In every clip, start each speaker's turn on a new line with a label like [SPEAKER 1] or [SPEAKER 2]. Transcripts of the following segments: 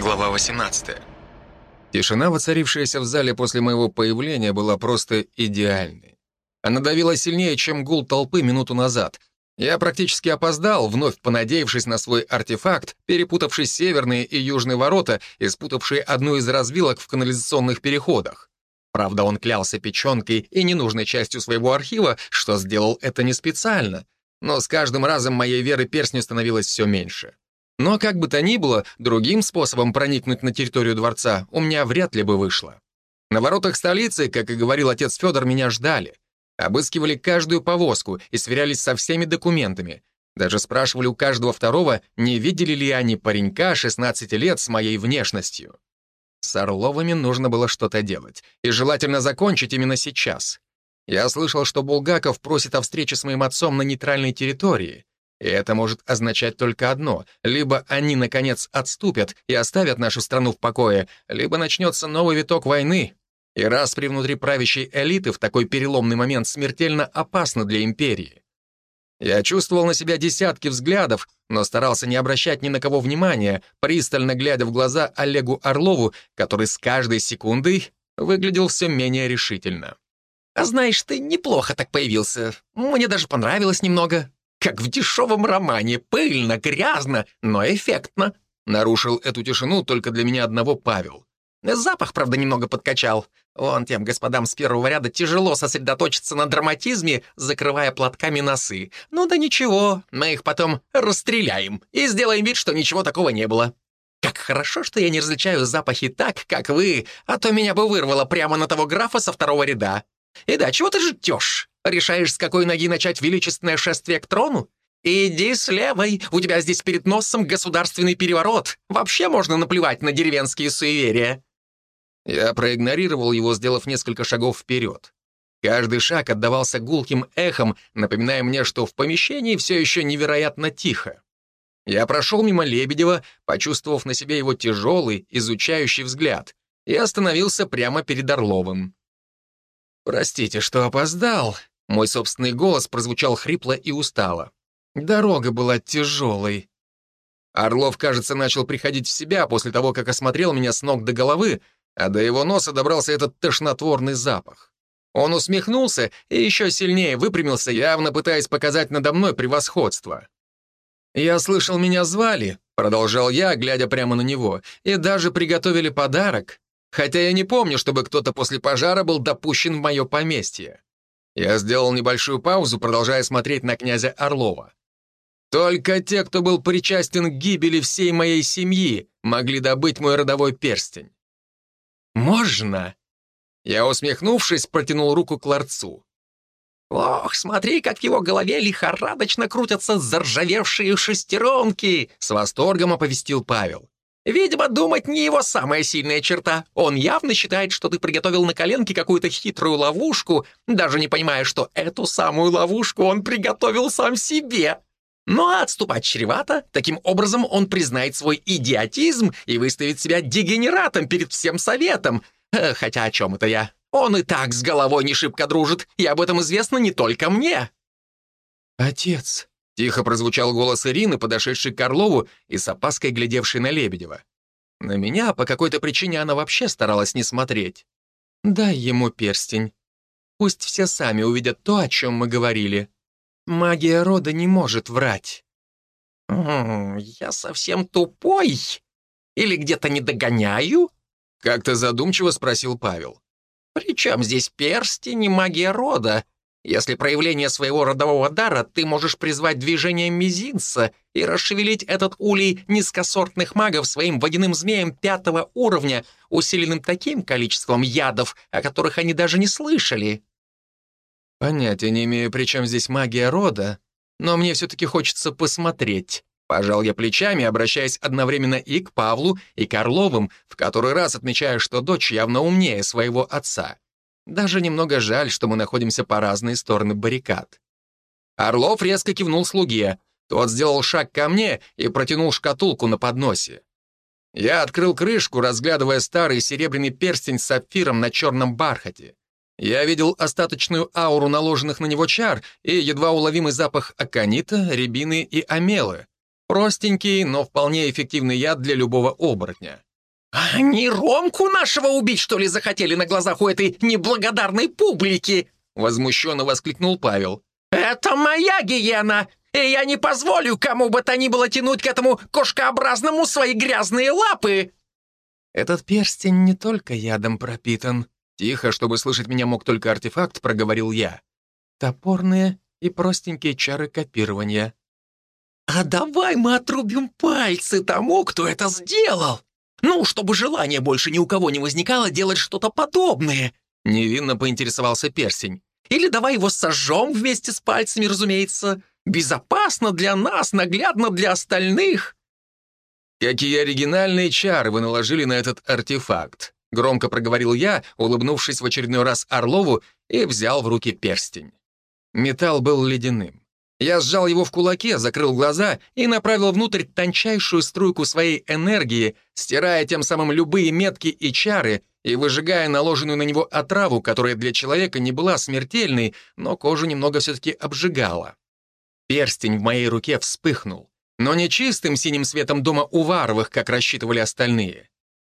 [SPEAKER 1] Глава 18.
[SPEAKER 2] Тишина, воцарившаяся в зале после моего появления, была просто идеальной. Она давила сильнее, чем гул толпы минуту назад. Я практически опоздал, вновь понадеявшись на свой артефакт, перепутавший северные и южные ворота и спутавший одну из развилок в канализационных переходах. Правда, он клялся печенкой и ненужной частью своего архива, что сделал это не специально. Но с каждым разом моей веры перстню становилось все меньше. Но как бы то ни было, другим способом проникнуть на территорию дворца у меня вряд ли бы вышло. На воротах столицы, как и говорил отец Федор, меня ждали. Обыскивали каждую повозку и сверялись со всеми документами. Даже спрашивали у каждого второго, не видели ли они паренька 16 лет с моей внешностью. С Орловыми нужно было что-то делать, и желательно закончить именно сейчас. Я слышал, что Булгаков просит о встрече с моим отцом на нейтральной территории. И это может означать только одно. Либо они, наконец, отступят и оставят нашу страну в покое, либо начнется новый виток войны. И распри внутри правящей элиты в такой переломный момент смертельно опасно для империи. Я чувствовал на себя десятки взглядов, но старался не обращать ни на кого внимания, пристально глядя в глаза Олегу Орлову, который с каждой секундой выглядел все менее решительно.
[SPEAKER 3] «А знаешь, ты неплохо так появился. Мне даже понравилось немного», как в дешевом романе, пыльно, грязно, но эффектно.
[SPEAKER 2] Нарушил эту тишину только для меня одного Павел.
[SPEAKER 3] Запах, правда, немного подкачал. Вон тем господам с первого ряда тяжело сосредоточиться на драматизме, закрывая платками носы. Ну да ничего, мы их потом расстреляем и сделаем вид, что ничего такого не было. Как хорошо, что я не различаю запахи так, как вы, а то меня бы вырвало прямо на того графа со второго ряда. И да, чего ты ждешь? Решаешь, с какой ноги начать величественное шествие к трону? Иди с левой, у тебя здесь перед носом государственный переворот. Вообще можно наплевать на деревенские суеверия».
[SPEAKER 2] Я проигнорировал его, сделав несколько шагов вперед. Каждый шаг отдавался гулким эхом, напоминая мне, что в помещении все еще невероятно тихо. Я прошел мимо Лебедева, почувствовав на себе его тяжелый, изучающий взгляд, и остановился прямо перед Орловым. «Простите, что опоздал», мой собственный голос прозвучал хрипло и устало. Дорога была тяжелой. Орлов, кажется, начал приходить в себя после того, как осмотрел меня с ног до головы, а до его носа добрался этот тошнотворный запах. Он усмехнулся и еще сильнее выпрямился, явно пытаясь показать надо мной превосходство. «Я слышал, меня звали», — продолжал я, глядя прямо на него, «и даже приготовили подарок, хотя я не помню, чтобы кто-то после пожара был допущен в мое поместье. Я сделал небольшую паузу, продолжая смотреть на князя Орлова. Только те, кто был причастен к гибели всей моей семьи, могли добыть мой родовой перстень. «Можно?» Я, усмехнувшись, протянул руку к ларцу.
[SPEAKER 3] «Ох, смотри, как в его голове лихорадочно крутятся заржавевшие шестеренки!» С восторгом оповестил Павел. Видимо, думать не его самая сильная черта. Он явно считает, что ты приготовил на коленке какую-то хитрую ловушку, даже не понимая, что эту самую ловушку он приготовил сам себе. А отступать чревато. Таким образом, он признает свой идиотизм и выставит себя дегенератом перед всем советом. Э, хотя о чем это я? Он и так с головой не шибко дружит, и об этом известно не только мне.
[SPEAKER 2] «Отец», Тихо прозвучал голос Ирины, подошедшей к Орлову и с опаской глядевшей на Лебедева. На меня по какой-то причине она вообще старалась не смотреть. «Дай ему перстень. Пусть все сами увидят то, о чем мы говорили. Магия рода не может врать».
[SPEAKER 3] «Я совсем тупой? Или где-то не догоняю?»
[SPEAKER 2] Как-то задумчиво спросил Павел.
[SPEAKER 3] «При чем здесь перстень и магия рода? Если проявление своего родового дара ты можешь призвать движение мизинца и расшевелить этот улей низкосортных магов своим водяным змеем пятого уровня, усиленным таким количеством ядов, о которых они даже не слышали.
[SPEAKER 2] Понятия не имею, при чем здесь магия рода, но мне все-таки хочется посмотреть. Пожал я плечами, обращаясь одновременно и к Павлу, и к Орловым, в который раз отмечая, что дочь явно умнее своего отца. Даже немного жаль, что мы находимся по разные стороны баррикад. Орлов резко кивнул слуге. Тот сделал шаг ко мне и протянул шкатулку на подносе. Я открыл крышку, разглядывая старый серебряный перстень с сапфиром на черном бархате. Я видел остаточную ауру наложенных на него чар и едва уловимый запах аконита, рябины и амелы. Простенький, но вполне эффективный яд для любого оборотня.
[SPEAKER 3] «Они Ромку нашего убить, что ли, захотели на глазах у этой неблагодарной публики?» Возмущенно воскликнул Павел. «Это моя гиена, и я не позволю кому бы то ни было тянуть к этому кошкообразному свои грязные лапы!»
[SPEAKER 2] «Этот перстень не только ядом пропитан», Тихо, чтобы слышать меня мог только артефакт, проговорил я. Топорные и простенькие чары копирования.
[SPEAKER 3] «А давай мы отрубим пальцы тому, кто это сделал! Ну, чтобы желание больше ни у кого не возникало делать что-то подобное!» Невинно поинтересовался перстень. «Или давай его сожжем вместе с пальцами, разумеется. Безопасно для нас, наглядно для остальных!»
[SPEAKER 2] «Какие оригинальные чары вы наложили на этот артефакт!» Громко проговорил я, улыбнувшись в очередной раз Орлову, и взял в руки перстень. Металл был ледяным. Я сжал его в кулаке, закрыл глаза и направил внутрь тончайшую струйку своей энергии, стирая тем самым любые метки и чары и выжигая наложенную на него отраву, которая для человека не была смертельной, но кожу немного все-таки обжигала. Перстень в моей руке вспыхнул, но не чистым синим светом дома Уваровых, как рассчитывали остальные.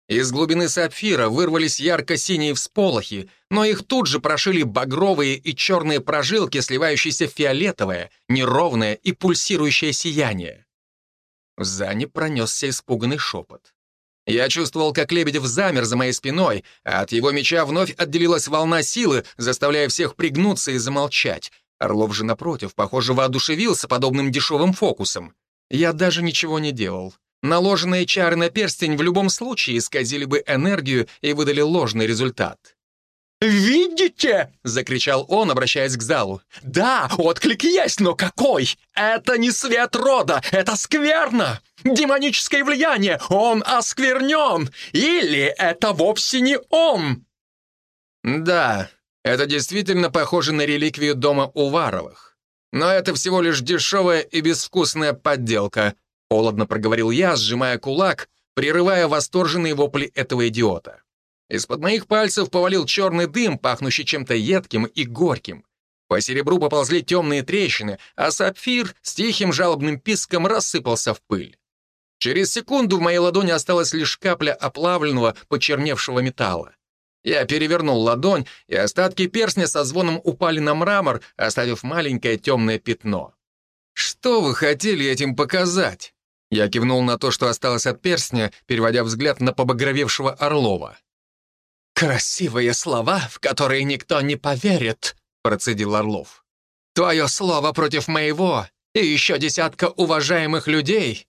[SPEAKER 2] Из глубины сапфира вырвались ярко-синие всполохи, но их тут же прошили багровые и черные прожилки, сливающиеся в фиолетовое, неровное и пульсирующее сияние. В зане пронесся испуганный шепот. Я чувствовал, как Лебедев замер за моей спиной, а от его меча вновь отделилась волна силы, заставляя всех пригнуться и замолчать. Орлов же, напротив, похоже, воодушевился подобным дешевым фокусом. Я даже ничего не делал. Наложенные чары на перстень в любом случае исказили бы энергию и выдали ложный результат.
[SPEAKER 3] «Видите?» — закричал он, обращаясь к залу. «Да, отклик есть, но какой? Это не свет рода, это скверно! Демоническое влияние, он осквернен! Или это вовсе не он?»
[SPEAKER 2] «Да, это действительно похоже на реликвию дома Уваровых. Но это всего лишь дешевая и безвкусная подделка», Холодно проговорил я, сжимая кулак, прерывая восторженные вопли этого идиота. Из-под моих пальцев повалил черный дым, пахнущий чем-то едким и горьким. По серебру поползли темные трещины, а сапфир с тихим жалобным писком рассыпался в пыль. Через секунду в моей ладони осталась лишь капля оплавленного, почерневшего металла. Я перевернул ладонь, и остатки перстня со звоном упали на мрамор, оставив маленькое темное пятно. Что вы хотели этим показать? Я кивнул на то, что осталось от перстня, переводя взгляд на побагровевшего Орлова.
[SPEAKER 3] «Красивые слова, в которые никто не поверит», — процедил Орлов. «Твое слово против моего и еще десятка уважаемых людей».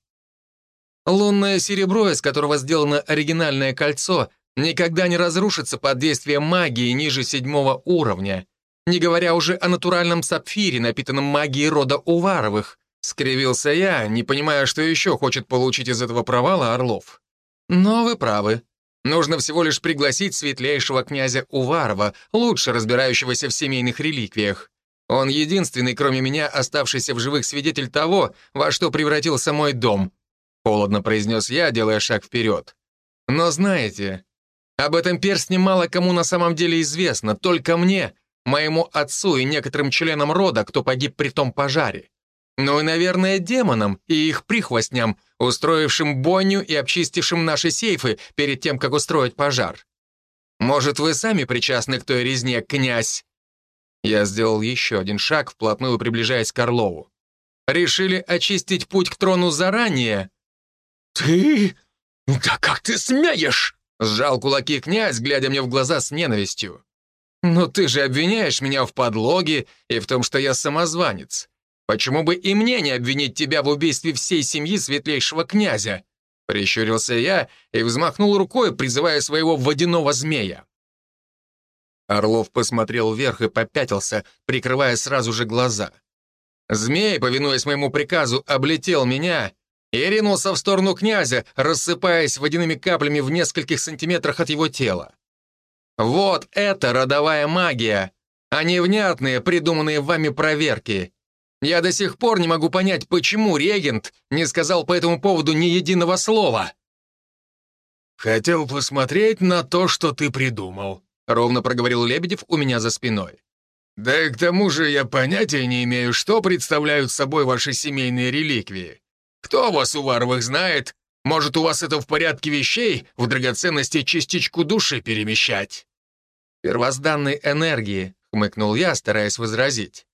[SPEAKER 2] Лунное серебро, из которого сделано оригинальное кольцо, никогда не разрушится под действием магии ниже седьмого уровня, не говоря уже о натуральном сапфире, напитанном магией рода Уваровых, Скривился я, не понимая, что еще хочет получить из этого провала Орлов. Но вы правы. Нужно всего лишь пригласить светлейшего князя Уварова, лучше разбирающегося в семейных реликвиях. Он единственный, кроме меня, оставшийся в живых свидетель того, во что превратился мой дом. Холодно произнес я, делая шаг вперед. Но знаете, об этом перстне мало кому на самом деле известно, только мне, моему отцу и некоторым членам рода, кто погиб при том пожаре. Ну и, наверное, демонам и их прихвостням, устроившим бойню и обчистившим наши сейфы перед тем, как устроить пожар. Может, вы сами причастны к той резне, князь?» Я сделал еще один шаг, вплотную приближаясь к Орлову. «Решили очистить путь к трону заранее?»
[SPEAKER 3] «Ты? Да как ты смеешь?»
[SPEAKER 2] Сжал кулаки князь, глядя мне в глаза с ненавистью. «Ну ты же обвиняешь меня в подлоге и в том, что я самозванец. Почему бы и мне не обвинить тебя в убийстве всей семьи светлейшего князя?» Прищурился я и взмахнул рукой, призывая своего водяного змея. Орлов посмотрел вверх и попятился, прикрывая сразу же глаза. Змей, повинуясь моему приказу, облетел меня и ринулся в сторону князя, рассыпаясь водяными каплями в нескольких сантиметрах от его тела. Вот это родовая магия, а не внятные, придуманные вами проверки. Я до сих пор не могу понять, почему регент не сказал по этому поводу ни единого слова.
[SPEAKER 1] «Хотел посмотреть на то, что ты придумал», — ровно проговорил Лебедев у меня за спиной. «Да и к тому же я понятия не имею, что представляют собой ваши семейные реликвии. Кто вас, Уваровых, знает, Может, у вас это в порядке вещей, в драгоценности частичку души перемещать?»
[SPEAKER 2] «Первозданной энергии», — хмыкнул я, стараясь возразить.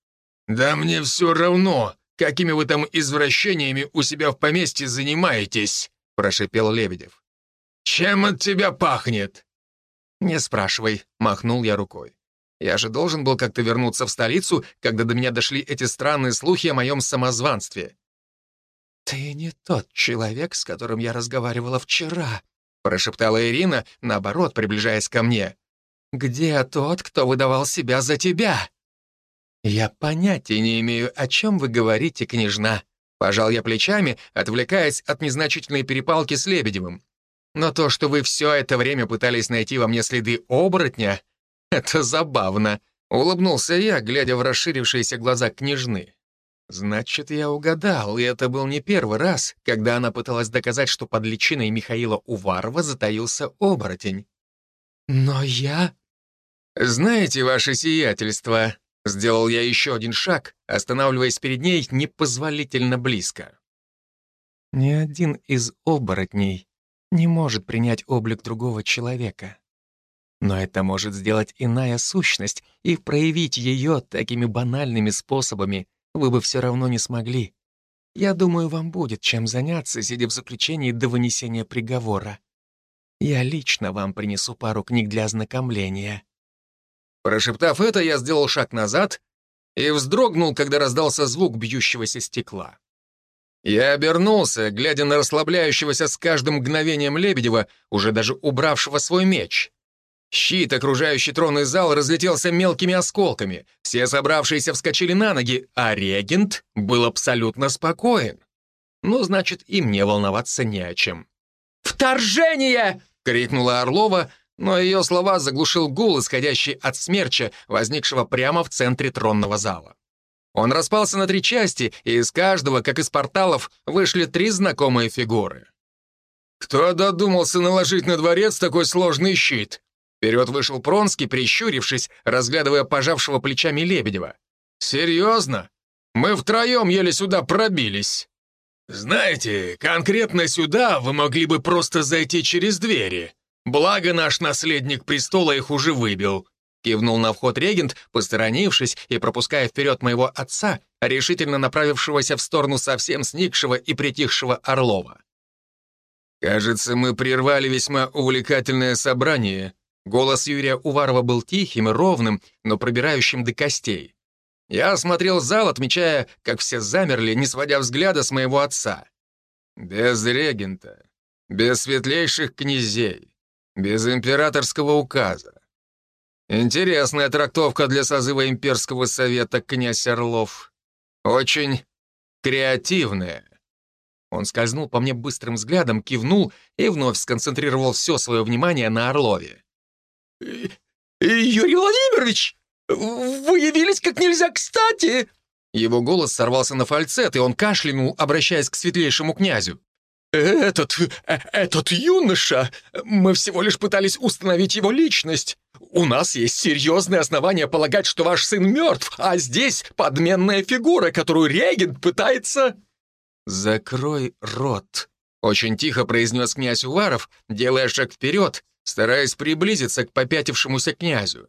[SPEAKER 1] «Да мне все равно, какими вы там извращениями у себя в поместье занимаетесь», — прошипел Лебедев. «Чем от тебя пахнет?»
[SPEAKER 2] «Не спрашивай», — махнул я рукой. «Я же должен был как-то вернуться в столицу, когда до меня дошли эти странные слухи о моем самозванстве». «Ты не тот человек, с которым я разговаривала вчера», — прошептала Ирина, наоборот, приближаясь ко мне. «Где тот, кто выдавал себя за тебя?» «Я понятия не имею, о чем вы говорите, княжна», — пожал я плечами, отвлекаясь от незначительной перепалки с Лебедевым. «Но то, что вы все это время пытались найти во мне следы оборотня, это забавно», — улыбнулся я, глядя в расширившиеся глаза княжны. «Значит, я угадал, и это был не первый раз, когда она пыталась доказать, что под личиной Михаила Уварова затаился оборотень. Но я...» «Знаете, ваше сиятельство», Сделал я еще один шаг, останавливаясь перед ней непозволительно близко. Ни один из оборотней не может принять облик другого человека. Но это может сделать иная сущность, и проявить ее такими банальными способами вы бы все равно не смогли. Я думаю, вам будет чем заняться, сидя в заключении до вынесения приговора. Я лично вам принесу пару книг для ознакомления. Прошептав это, я сделал шаг назад и вздрогнул, когда раздался звук бьющегося стекла. Я обернулся, глядя на расслабляющегося с каждым мгновением Лебедева, уже даже убравшего свой меч. Щит, окружающий тронный зал, разлетелся мелкими осколками. Все собравшиеся вскочили на ноги, а регент был абсолютно спокоен. Ну, значит, и мне волноваться не о чем. «Вторжение!» — крикнула Орлова — но ее слова заглушил гул, исходящий от смерча, возникшего прямо в центре тронного зала. Он распался на три части, и из каждого, как из порталов, вышли три знакомые фигуры.
[SPEAKER 1] «Кто додумался наложить на дворец такой сложный щит?»
[SPEAKER 2] Вперед вышел Пронский, прищурившись, разглядывая пожавшего плечами Лебедева.
[SPEAKER 1] «Серьезно? Мы втроем еле сюда пробились. Знаете, конкретно сюда вы могли бы просто зайти через двери. Благо наш наследник престола их уже выбил».
[SPEAKER 2] Кивнул на вход регент, посторонившись и пропуская вперед моего отца, решительно направившегося в сторону совсем сникшего и притихшего Орлова.
[SPEAKER 1] «Кажется, мы прервали весьма увлекательное собрание».
[SPEAKER 2] Голос Юрия Уварова был тихим и ровным, но пробирающим до костей. Я осмотрел зал, отмечая, как все замерли, не сводя взгляда с моего отца.
[SPEAKER 1] «Без регента, без светлейших князей, без императорского указа. Интересная трактовка для созыва имперского совета, князь Орлов. Очень креативная.
[SPEAKER 2] Он скользнул по мне быстрым взглядом, кивнул и вновь сконцентрировал все свое внимание на Орлове.
[SPEAKER 3] «Юрий Владимирович, вы явились как нельзя кстати!»
[SPEAKER 2] Его голос сорвался на фальцет, и он кашлянул, обращаясь к светлейшему князю.
[SPEAKER 3] «Этот... Э, этот юноша... Мы всего лишь пытались установить его личность. У нас есть серьезные основания полагать, что ваш сын мертв, а здесь подменная фигура, которую регент пытается...»
[SPEAKER 2] «Закрой рот», — очень тихо произнес князь Уваров, делая шаг вперед, стараясь приблизиться к попятившемуся князю.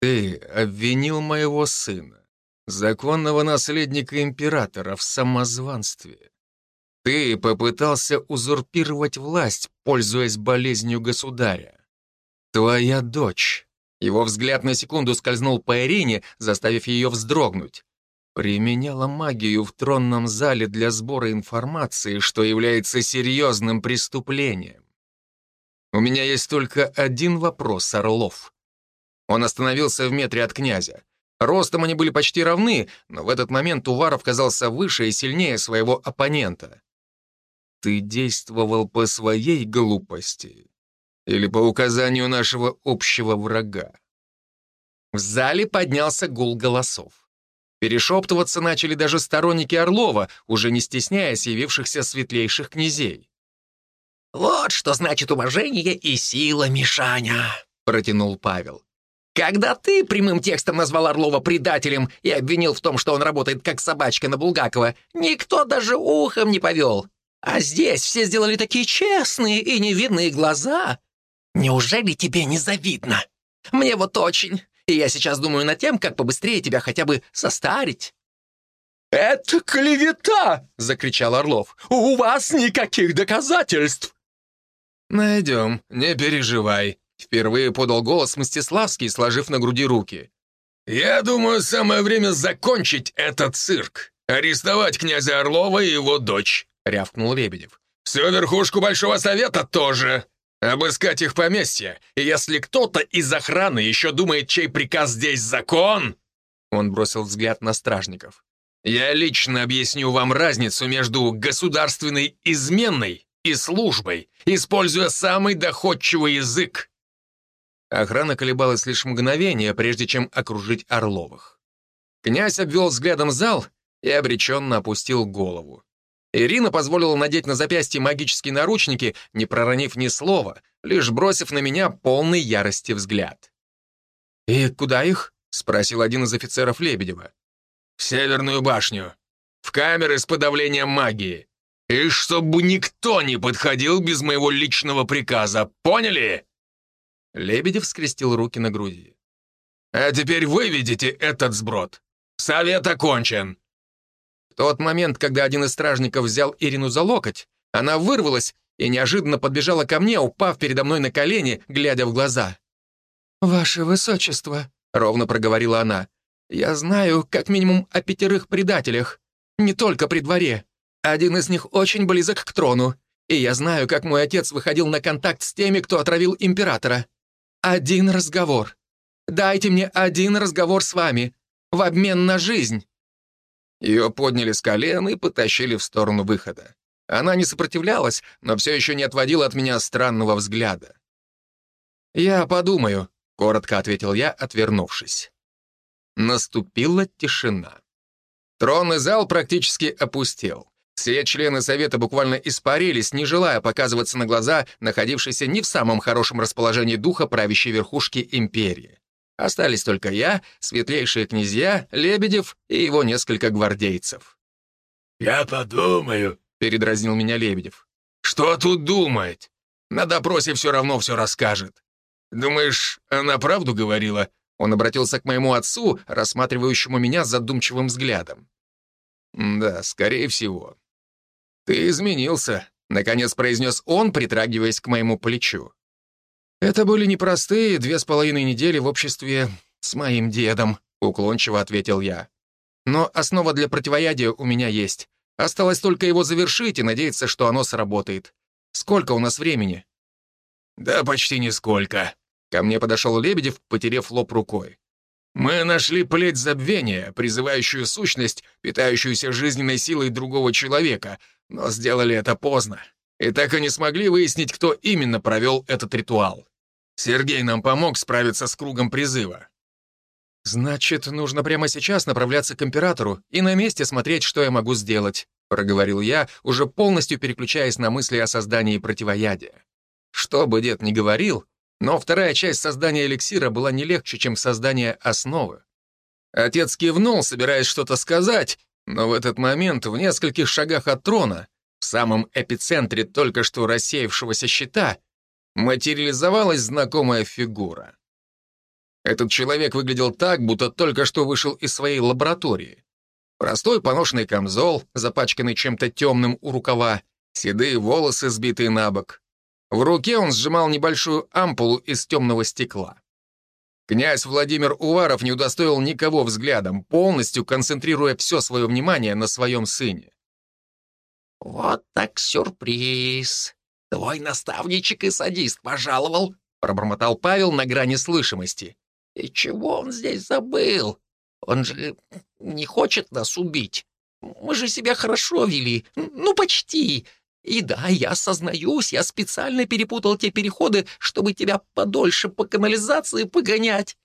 [SPEAKER 2] «Ты обвинил моего сына, законного наследника императора, в самозванстве. Ты попытался узурпировать власть, пользуясь болезнью государя. Твоя дочь. Его взгляд на секунду скользнул по Ирине, заставив ее вздрогнуть. Применяла магию в тронном зале для сбора информации, что является серьезным преступлением. У меня есть только один вопрос, Орлов. Он остановился в метре от князя. Ростом они были почти равны, но в этот момент Уваров казался выше и сильнее своего оппонента. Ты действовал по своей глупости или по указанию нашего общего врага? В зале поднялся гул голосов. Перешептываться начали даже сторонники Орлова, уже не стесняясь явившихся светлейших князей.
[SPEAKER 3] «Вот что значит уважение и сила, Мишаня», — протянул Павел. «Когда ты прямым текстом назвал Орлова предателем и обвинил в том, что он работает как собачка на Булгакова, никто даже ухом не повел. А здесь все сделали такие честные и невинные глаза. Неужели тебе не завидно? Мне вот очень. И я сейчас думаю над тем, как побыстрее тебя хотя бы состарить». «Это клевета!» — закричал Орлов. «У вас никаких доказательств!»
[SPEAKER 2] «Найдем, не переживай», — впервые подал голос Мстиславский, сложив на груди руки.
[SPEAKER 1] «Я думаю, самое время закончить этот цирк. Арестовать князя Орлова и его дочь», — рявкнул Лебедев. «Всю верхушку Большого Совета тоже. Обыскать их поместье. И если кто-то из охраны еще думает, чей приказ здесь закон...»
[SPEAKER 2] Он бросил взгляд на стражников. Я лично объясню вам разницу между государственной изменой и службой, используя самый доходчивый язык. Охрана колебалась лишь мгновение, прежде чем окружить Орловых. Князь обвел взглядом зал и обреченно опустил голову. Ирина позволила надеть на запястье магические наручники, не проронив ни слова, лишь бросив на меня полный ярости взгляд. «И куда их?» — спросил один из офицеров Лебедева.
[SPEAKER 1] В Северную башню. В камеры с подавлением магии. И чтобы никто не подходил без моего личного приказа. Поняли?»
[SPEAKER 2] Лебедев скрестил руки на груди.
[SPEAKER 1] «А теперь выведите этот сброд. Совет окончен».
[SPEAKER 2] В тот момент, когда один из стражников взял Ирину за локоть, она вырвалась и неожиданно подбежала ко мне, упав передо мной на колени, глядя в глаза. «Ваше Высочество», — ровно проговорила она, я знаю как минимум о пятерых предателях. Не только при дворе. Один из них очень близок к трону. И я знаю, как мой отец выходил на контакт с теми, кто отравил императора. Один разговор. Дайте мне один разговор с вами. В обмен на жизнь». Ее подняли с колен и потащили в сторону выхода. Она не сопротивлялась, но все еще не отводила от меня странного взгляда. «Я подумаю», — коротко ответил я, отвернувшись. Наступила тишина. Тронный зал практически опустел. Все члены Совета буквально испарились, не желая показываться на глаза находившейся не в самом хорошем расположении духа правящей верхушки империи. Остались только я, светлейшие князья, Лебедев и его несколько гвардейцев.
[SPEAKER 1] «Я подумаю», — передразнил меня Лебедев. «Что тут думать? На допросе все равно все расскажет. Думаешь, она правду говорила,
[SPEAKER 2] он обратился к моему отцу, рассматривающему меня задумчивым взглядом. «Да, скорее всего». «Ты изменился», — наконец произнес он, притрагиваясь к моему плечу. «Это были непростые две с половиной недели в обществе с моим дедом», — уклончиво ответил я. «Но основа для противоядия у меня есть. Осталось только его завершить и надеяться, что оно сработает. Сколько у нас времени?»
[SPEAKER 1] «Да почти нисколько»,
[SPEAKER 2] Ко мне подошел Лебедев, потерев лоб рукой.
[SPEAKER 1] «Мы нашли плеть забвения, призывающую сущность, питающуюся жизненной силой другого человека, но сделали это поздно. И так и не смогли выяснить, кто именно провел этот ритуал. Сергей нам помог справиться с кругом призыва».
[SPEAKER 2] «Значит, нужно прямо сейчас направляться к императору и на месте смотреть, что я могу сделать», проговорил я, уже полностью переключаясь на мысли о создании противоядия. Что бы дед ни говорил, но вторая часть создания эликсира была не легче, чем создание основы. Отец кивнул, собираясь что-то сказать, но в этот момент в нескольких шагах от трона, в самом эпицентре только что рассеявшегося щита, материализовалась знакомая фигура. Этот человек выглядел так, будто только что вышел из своей лаборатории. Простой поношенный камзол, запачканный чем-то темным у рукава, седые волосы, сбитые на бок. В руке он сжимал небольшую ампулу из темного стекла. Князь Владимир Уваров не удостоил никого взглядом, полностью концентрируя все свое внимание на своем сыне.
[SPEAKER 3] «Вот так сюрприз! Твой наставничек и садист пожаловал!» пробормотал Павел на грани слышимости. «И чего он здесь забыл? Он же не хочет нас убить. Мы же себя хорошо вели. Ну, почти. И да, я сознаюсь, я специально перепутал те переходы, чтобы тебя подольше по канализации погонять.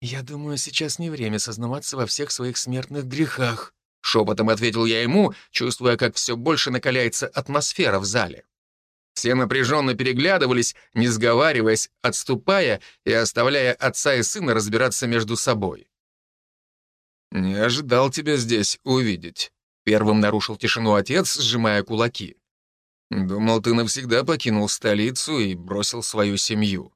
[SPEAKER 2] «Я думаю, сейчас не время сознаваться во всех своих смертных грехах», — шепотом ответил я ему, чувствуя, как все больше накаляется атмосфера в зале. Все напряженно переглядывались, не сговариваясь, отступая и оставляя отца и сына разбираться между собой. «Не ожидал тебя здесь увидеть», Первым нарушил тишину отец, сжимая кулаки. «Думал, ты навсегда покинул столицу и бросил свою семью».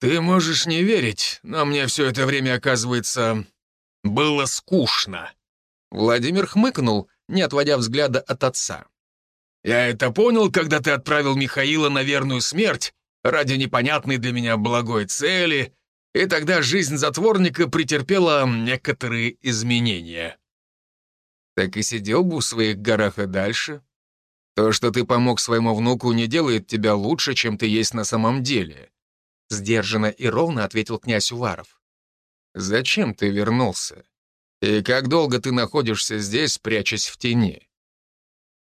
[SPEAKER 1] «Ты можешь не верить, но мне все это время, оказывается, было скучно».
[SPEAKER 2] Владимир хмыкнул, не отводя взгляда от отца.
[SPEAKER 1] «Я это понял, когда ты отправил Михаила на верную смерть ради непонятной для меня благой цели, и тогда жизнь затворника претерпела некоторые изменения».
[SPEAKER 2] «Так и сидел бы в своих горах и дальше. То, что ты помог своему внуку, не делает тебя лучше, чем ты есть на самом деле», сдержанно и ровно ответил князь Уваров. «Зачем ты вернулся? И как долго ты находишься здесь, прячась в тени?»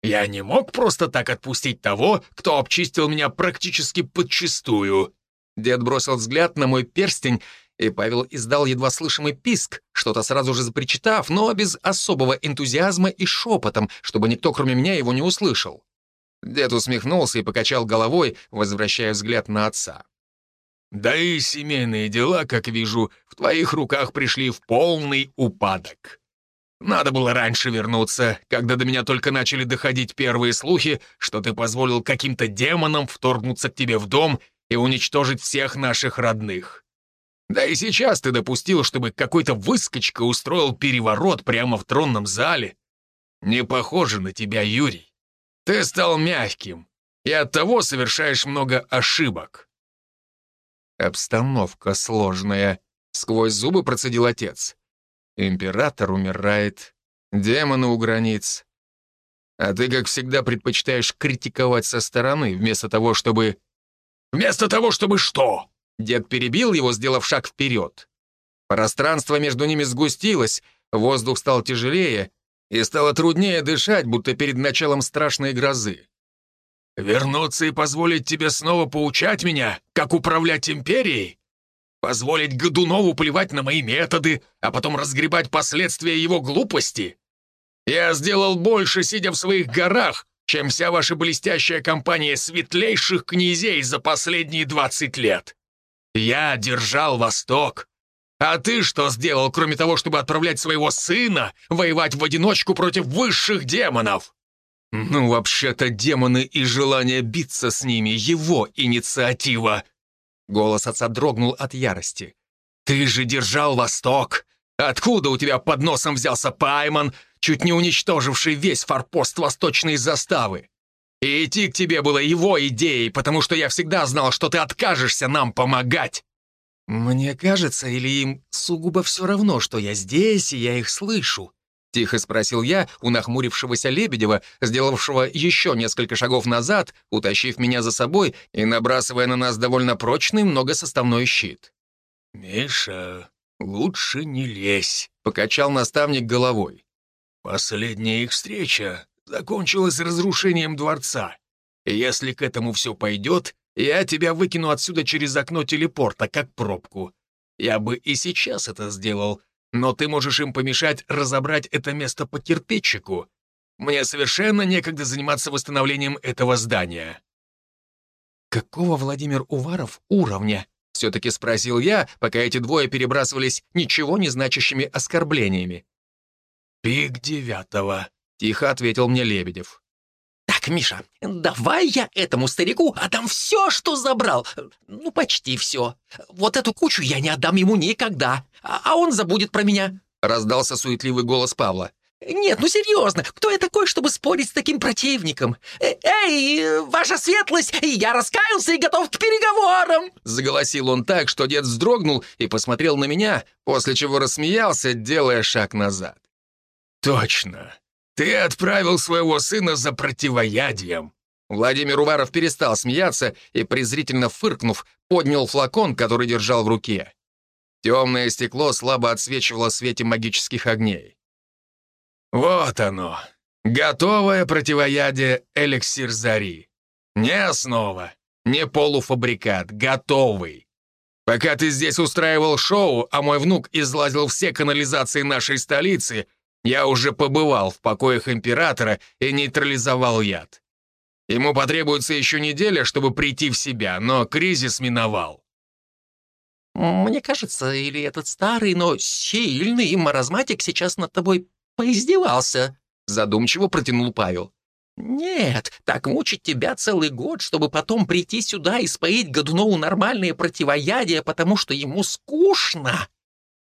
[SPEAKER 1] «Я не мог просто так отпустить того, кто обчистил меня практически подчистую».
[SPEAKER 2] Дед бросил взгляд на мой перстень, и Павел издал едва слышимый писк, что-то сразу же запричитав, но без особого энтузиазма и шепотом, чтобы никто, кроме меня, его не услышал. Дед усмехнулся и покачал головой, возвращая взгляд на отца.
[SPEAKER 1] Да и семейные дела, как вижу, в твоих руках пришли в полный упадок. Надо было раньше вернуться, когда до меня только начали доходить первые слухи, что ты позволил каким-то демонам вторгнуться к тебе в дом и уничтожить всех наших родных. Да и сейчас ты допустил, чтобы какой-то выскочка устроил переворот прямо в тронном зале. Не похоже на тебя, Юрий. Ты стал мягким, и оттого совершаешь много ошибок.
[SPEAKER 2] «Обстановка сложная», — сквозь зубы процедил отец. «Император умирает, демоны у границ. А ты, как всегда, предпочитаешь критиковать со стороны, вместо того, чтобы...»
[SPEAKER 1] «Вместо того, чтобы что?»
[SPEAKER 2] Дед перебил его, сделав шаг вперед. Пространство между ними сгустилось, воздух стал тяжелее, и стало труднее дышать, будто перед началом страшной грозы.
[SPEAKER 1] Вернуться и позволить тебе снова поучать меня, как управлять империей? Позволить Годунову плевать на мои методы, а потом разгребать последствия его глупости? Я сделал больше, сидя в своих горах, чем вся ваша блестящая компания светлейших князей за последние 20 лет. Я держал Восток. А ты что сделал, кроме того, чтобы отправлять своего сына воевать в одиночку против высших демонов?
[SPEAKER 2] «Ну, вообще-то демоны и желание биться с ними — его инициатива!» Голос отца дрогнул от ярости. «Ты же держал Восток! Откуда у тебя под носом взялся Пайман, чуть не уничтоживший весь форпост восточной заставы? И идти к тебе было его идеей, потому что я всегда знал, что ты откажешься нам помогать!» «Мне кажется, или им сугубо все равно, что я здесь, и я их слышу?» Тихо спросил я у нахмурившегося Лебедева, сделавшего еще несколько шагов назад, утащив меня за собой и набрасывая на нас довольно прочный многосоставной щит.
[SPEAKER 1] «Миша, лучше не лезь», —
[SPEAKER 2] покачал наставник головой.
[SPEAKER 1] «Последняя их встреча закончилась разрушением дворца. Если к этому все пойдет, я тебя выкину отсюда через окно телепорта, как пробку. Я бы и сейчас это сделал, но ты можешь им помешать разобрать это место по кирпичику. Мне совершенно некогда заниматься восстановлением этого здания».
[SPEAKER 2] «Какого Владимир Уваров уровня?» — все-таки спросил я, пока эти двое перебрасывались ничего не значащими оскорблениями.
[SPEAKER 1] «Пик девятого», —
[SPEAKER 2] тихо ответил мне Лебедев.
[SPEAKER 3] «Так, Миша, давай я этому старику отдам все, что забрал. Ну, почти все. Вот эту кучу я не отдам ему никогда, а, а он забудет про меня».
[SPEAKER 2] Раздался суетливый голос Павла.
[SPEAKER 3] «Нет, ну серьезно, кто я такой, чтобы спорить с таким противником? Э, эй, ваша светлость, я раскаялся и готов к переговорам!»
[SPEAKER 2] Заголосил он так, что дед вздрогнул и посмотрел на меня, после чего рассмеялся, делая шаг назад.
[SPEAKER 1] «Точно. «Ты отправил своего сына за противоядием!»
[SPEAKER 2] Владимир Уваров перестал смеяться и, презрительно фыркнув, поднял флакон, который держал в руке. Темное стекло слабо отсвечивало в свете магических огней.
[SPEAKER 1] «Вот оно! Готовое противоядие эликсир зари. Не основа, не полуфабрикат, готовый. Пока ты здесь устраивал шоу, а мой внук излазил все канализации нашей столицы, я уже побывал в покоях императора и нейтрализовал яд. Ему потребуется еще неделя, чтобы прийти в себя, но кризис миновал.
[SPEAKER 3] Мне кажется, или этот старый, но сильный маразматик сейчас над тобой поиздевался.
[SPEAKER 2] Задумчиво протянул Павел.
[SPEAKER 3] «Нет, так мучить тебя целый год, чтобы потом прийти сюда и споить Годунову нормальные противоядия, потому что ему скучно.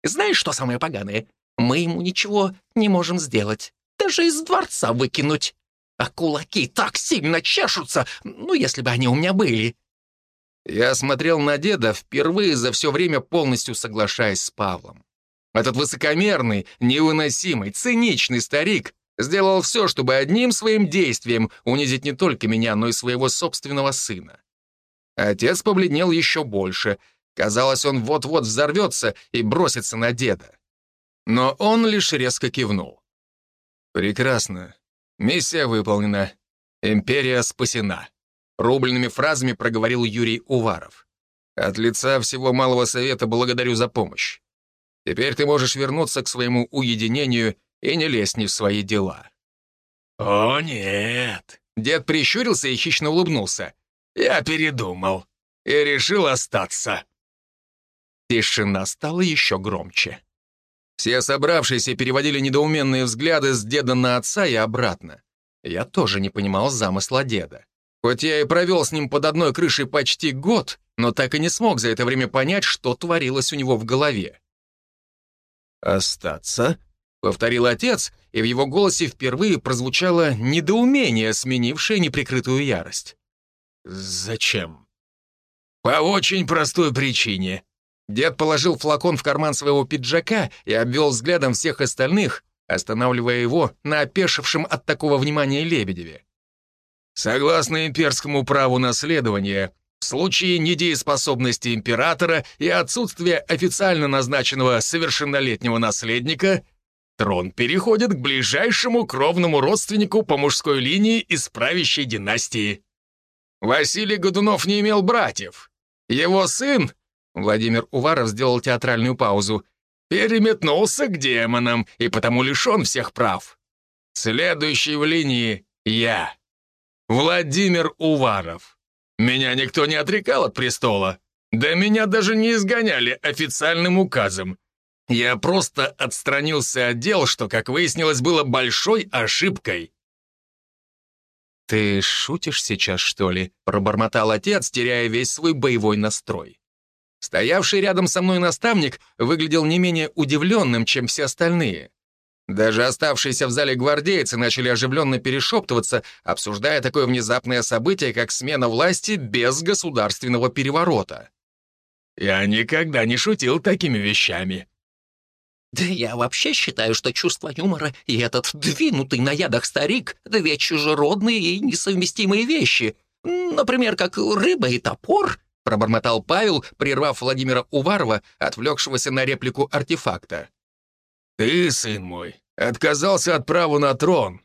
[SPEAKER 3] Знаешь, что самое поганое? Мы ему ничего не можем сделать. Даже из дворца выкинуть. А кулаки так сильно чешутся, ну, если бы они у меня были».
[SPEAKER 2] Я смотрел на деда, впервые за все время полностью соглашаясь с Павлом. Этот высокомерный, невыносимый, циничный старик сделал все, чтобы одним своим действием унизить не только меня, но и своего собственного сына. Отец побледнел еще больше. Казалось, он вот-вот взорвется и бросится на деда. Но он лишь резко кивнул. «Прекрасно. Миссия выполнена. Империя спасена», — рубленными фразами проговорил Юрий Уваров. «От лица всего Малого Совета благодарю за помощь. Теперь ты можешь вернуться к своему уединению и не лезь не в свои дела».
[SPEAKER 1] «О, нет!»
[SPEAKER 2] Дед прищурился и хищно улыбнулся.
[SPEAKER 1] «Я передумал и решил остаться».
[SPEAKER 2] Тишина стала еще громче. Все собравшиеся переводили недоуменные взгляды с деда на отца и обратно. Я тоже не понимал замысла деда. Хоть я и провел с ним под одной крышей почти год, но так и не смог за это время понять, что творилось у него в голове. «Остаться?» — повторил отец, и в его голосе впервые прозвучало недоумение, сменившее неприкрытую ярость.
[SPEAKER 1] «Зачем?» «По очень простой причине».
[SPEAKER 2] Дед положил флакон в карман своего пиджака и обвел взглядом всех остальных, останавливая его на опешившем от такого внимания Лебедеве.
[SPEAKER 1] Согласно имперскому праву наследования, в случае недееспособности императора и отсутствия официально назначенного совершеннолетнего наследника, трон переходит к ближайшему кровному родственнику по мужской линии из правящей династии. Василий Годунов не имел братьев. Его сын, Владимир Уваров сделал театральную паузу, переметнулся к демонам и потому лишен всех прав. Следующий в линии — я, Владимир Уваров. Меня никто не отрекал от престола. Да меня даже не изгоняли официальным указом. Я просто отстранился от дел, что, как выяснилось, было большой ошибкой.
[SPEAKER 2] «Ты шутишь сейчас, что ли?» — пробормотал отец, теряя весь свой боевой настрой. Стоявший рядом со мной наставник выглядел не менее удивленным, чем все остальные. Даже оставшиеся в зале гвардейцы начали оживленно перешептываться, обсуждая такое внезапное событие, как смена власти без государственного переворота.
[SPEAKER 1] «Я никогда не шутил такими вещами».
[SPEAKER 3] «Да я вообще считаю, что чувство юмора и этот двинутый на ядах старик — две чужеродные и несовместимые вещи. Например, как рыба и топор», — пробормотал Павел, прервав Владимира Уварова, отвлекшегося на реплику артефакта.
[SPEAKER 1] «Ты, сын мой, отказался от права на трон.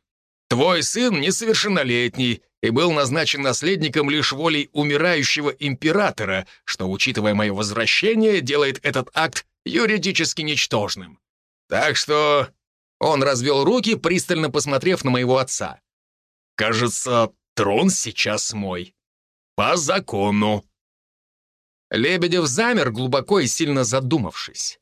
[SPEAKER 1] Твой сын несовершеннолетний и был назначен наследником лишь волей умирающего императора, что, учитывая мое возвращение, делает этот акт юридически ничтожным. Так что...» Он развел руки, пристально посмотрев на моего отца. «Кажется, трон сейчас мой. По закону».
[SPEAKER 2] Лебедев замер, глубоко и сильно задумавшись.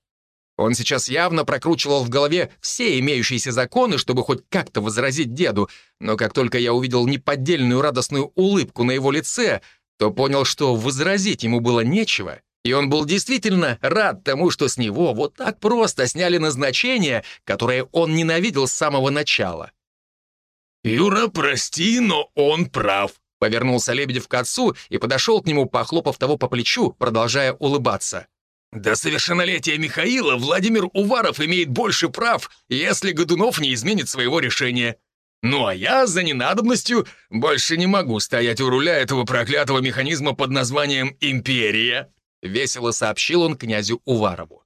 [SPEAKER 2] Он сейчас явно прокручивал в голове все имеющиеся законы, чтобы хоть как-то возразить деду, но как только я увидел неподдельную радостную улыбку на его лице, то понял, что возразить ему было нечего, и он был действительно рад тому, что с него вот так просто сняли назначение, которое он ненавидел с самого начала.
[SPEAKER 1] «Юра, прости, но он прав», —
[SPEAKER 2] повернулся Лебедев к отцу и подошел к нему, похлопав того по плечу, продолжая улыбаться.
[SPEAKER 1] До совершеннолетия Михаила Владимир Уваров имеет больше прав, если Годунов не изменит своего решения. Ну а я за ненадобностью больше не могу стоять у руля этого проклятого механизма под названием «Империя», — весело сообщил он князю Уварову.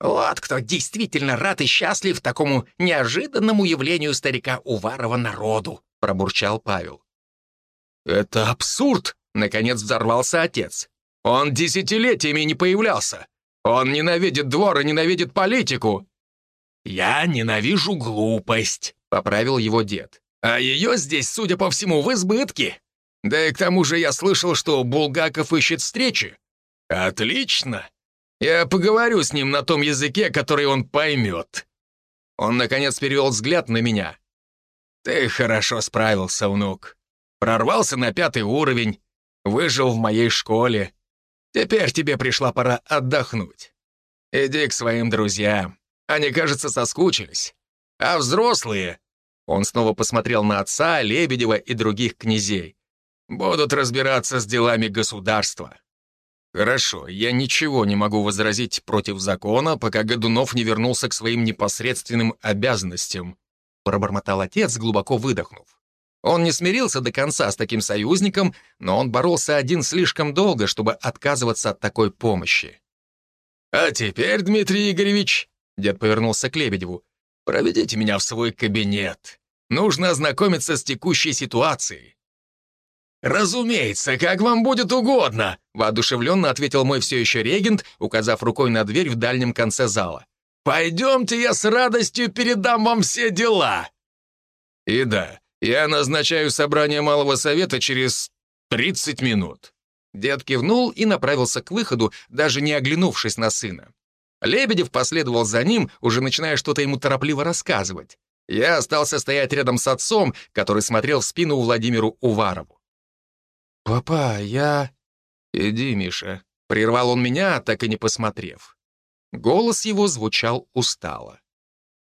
[SPEAKER 3] «Вот кто действительно рад и счастлив такому неожиданному явлению старика Уварова народу», — пробурчал Павел.
[SPEAKER 1] «Это абсурд!» — наконец взорвался отец. «Он десятилетиями не появлялся. Он ненавидит двор и ненавидит политику». «Я ненавижу глупость», — поправил его дед. «А ее здесь, судя по всему, в избытке. Да и к тому же я слышал, что Булгаков ищет встречи. Отлично. Я поговорю с ним на том языке, который он поймет».
[SPEAKER 2] Он, наконец, перевел взгляд на меня.
[SPEAKER 1] Ты хорошо справился, внук. Прорвался на пятый уровень, выжил в моей школе. Теперь тебе пришла пора отдохнуть. Иди к своим друзьям. Они, кажется, соскучились. А взрослые...» Он снова посмотрел на отца, Лебедева и других князей. «Будут разбираться с делами государства». «Хорошо, я ничего не могу возразить против закона, пока Годунов не вернулся к своим непосредственным обязанностям», пробормотал отец, глубоко выдохнув. Он не смирился до конца с таким союзником, но он боролся один слишком долго, чтобы отказываться от такой помощи. «А теперь, Дмитрий Игоревич», — дед повернулся к Лебедеву, «проведите меня в свой кабинет. Нужно ознакомиться с текущей ситуацией». «Разумеется, как вам будет угодно», — воодушевленно ответил мой все еще регент, указав рукой на дверь в дальнем конце зала. «Пойдемте, я с радостью передам вам все дела». И да, я назначаю собрание Малого Совета через 30 минут». Дед кивнул и направился к выходу, даже не оглянувшись на сына. Лебедев последовал за ним, уже начиная что-то ему торопливо рассказывать. Я остался стоять рядом с отцом, который смотрел в спину Владимиру Уварову. «Папа, я...» «Иди, Миша», — прервал он меня, так и не посмотрев. Голос его звучал устало.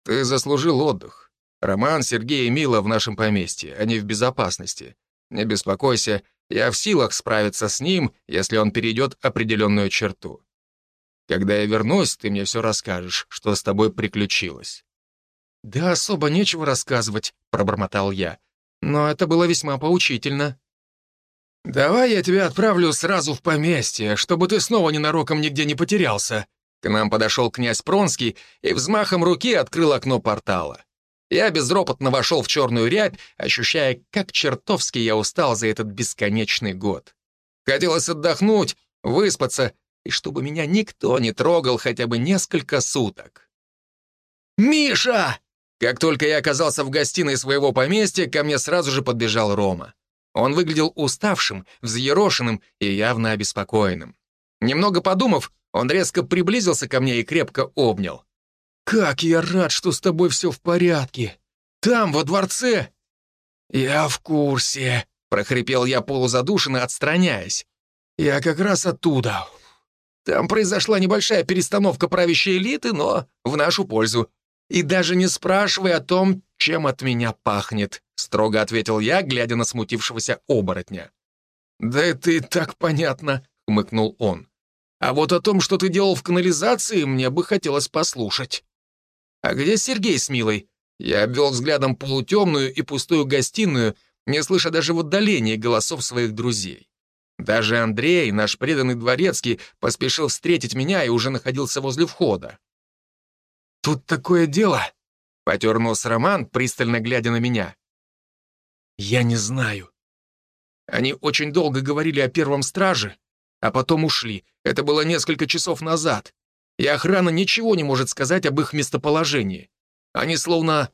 [SPEAKER 1] «Ты заслужил отдых. Роман, Сергей и Мила в нашем поместье, они в безопасности. Не беспокойся, я в силах справиться с ним, если он перейдет определенную черту. Когда я вернусь, ты мне все расскажешь, что с тобой приключилось». «Да особо нечего рассказывать», — пробормотал я. «Но это было весьма поучительно». «Давай я тебя отправлю сразу в поместье, чтобы ты снова ненароком нигде не потерялся». К нам подошел князь Пронский и взмахом руки открыл окно портала. Я безропотно вошел в черную рябь, ощущая, как чертовски я устал за этот бесконечный год. Хотелось отдохнуть, выспаться, и чтобы меня никто не трогал хотя бы несколько суток. «Миша!» Как только я оказался в гостиной своего поместья, ко мне сразу же подбежал Рома. Он выглядел уставшим, взъерошенным и явно обеспокоенным. Немного подумав, он резко приблизился ко мне и крепко обнял. «Как я рад, что с тобой все в порядке! Там, во дворце!» «Я в курсе», — прохрипел я полузадушенно, отстраняясь. «Я как раз оттуда. Там произошла небольшая перестановка правящей элиты, но в нашу пользу. И даже не спрашивай о том, чем от меня пахнет», — строго ответил я, глядя на смутившегося оборотня. «Да это так понятно», — хмыкнул он. «А вот о том, что ты делал в канализации, мне бы хотелось послушать». «А где Сергей с Милой?» Я обвел взглядом полутемную и пустую гостиную, не слыша даже в отдалении голосов своих друзей. Даже Андрей, наш преданный дворецкий, поспешил встретить меня и уже находился возле входа. «Тут такое дело», — потер нос Роман, пристально глядя на меня. «Я не знаю. Они очень долго говорили о первом страже, а потом ушли. Это было несколько часов назад и охрана ничего не может сказать об их местоположении. Они словно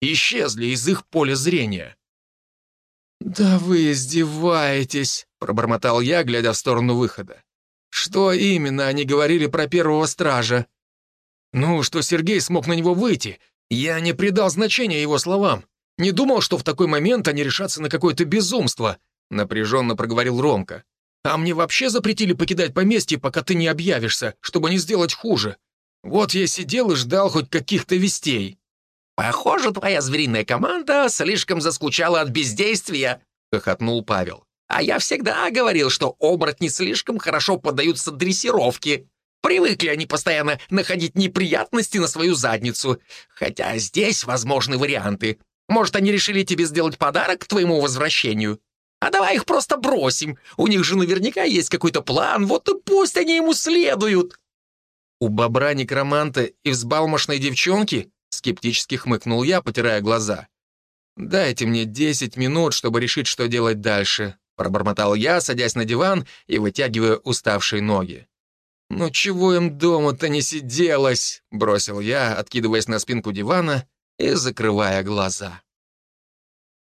[SPEAKER 1] исчезли из их поля зрения. «Да вы издеваетесь», — пробормотал я, глядя в сторону выхода. «Что именно они говорили про первого стража?» «Ну, что Сергей смог на него выйти. Я не придал значения его словам. Не думал, что в такой момент они решатся на какое-то безумство», — напряженно проговорил Ромка. А мне вообще запретили покидать поместье, пока ты не объявишься, чтобы не сделать хуже. Вот я сидел и ждал хоть каких-то вестей».
[SPEAKER 3] «Похоже, твоя звериная команда слишком заскучала от бездействия», — хохотнул Павел. «А я всегда говорил, что оборотни слишком хорошо поддаются дрессировке. Привыкли они постоянно находить неприятности на свою задницу. Хотя здесь возможны варианты. Может, они решили тебе сделать подарок к твоему возвращению? А давай их просто бросим. У них же наверняка есть какой-то план, вот и пусть они ему следуют».
[SPEAKER 2] «У бобра некроманта и взбалмошной девчонки?» Скептически хмыкнул я, потирая глаза. «Дайте мне десять минут, чтобы решить, что делать дальше», пробормотал я, садясь на диван и вытягивая уставшие ноги. «Ну чего им дома-то не сиделось?» бросил я, откидываясь на спинку дивана и закрывая глаза.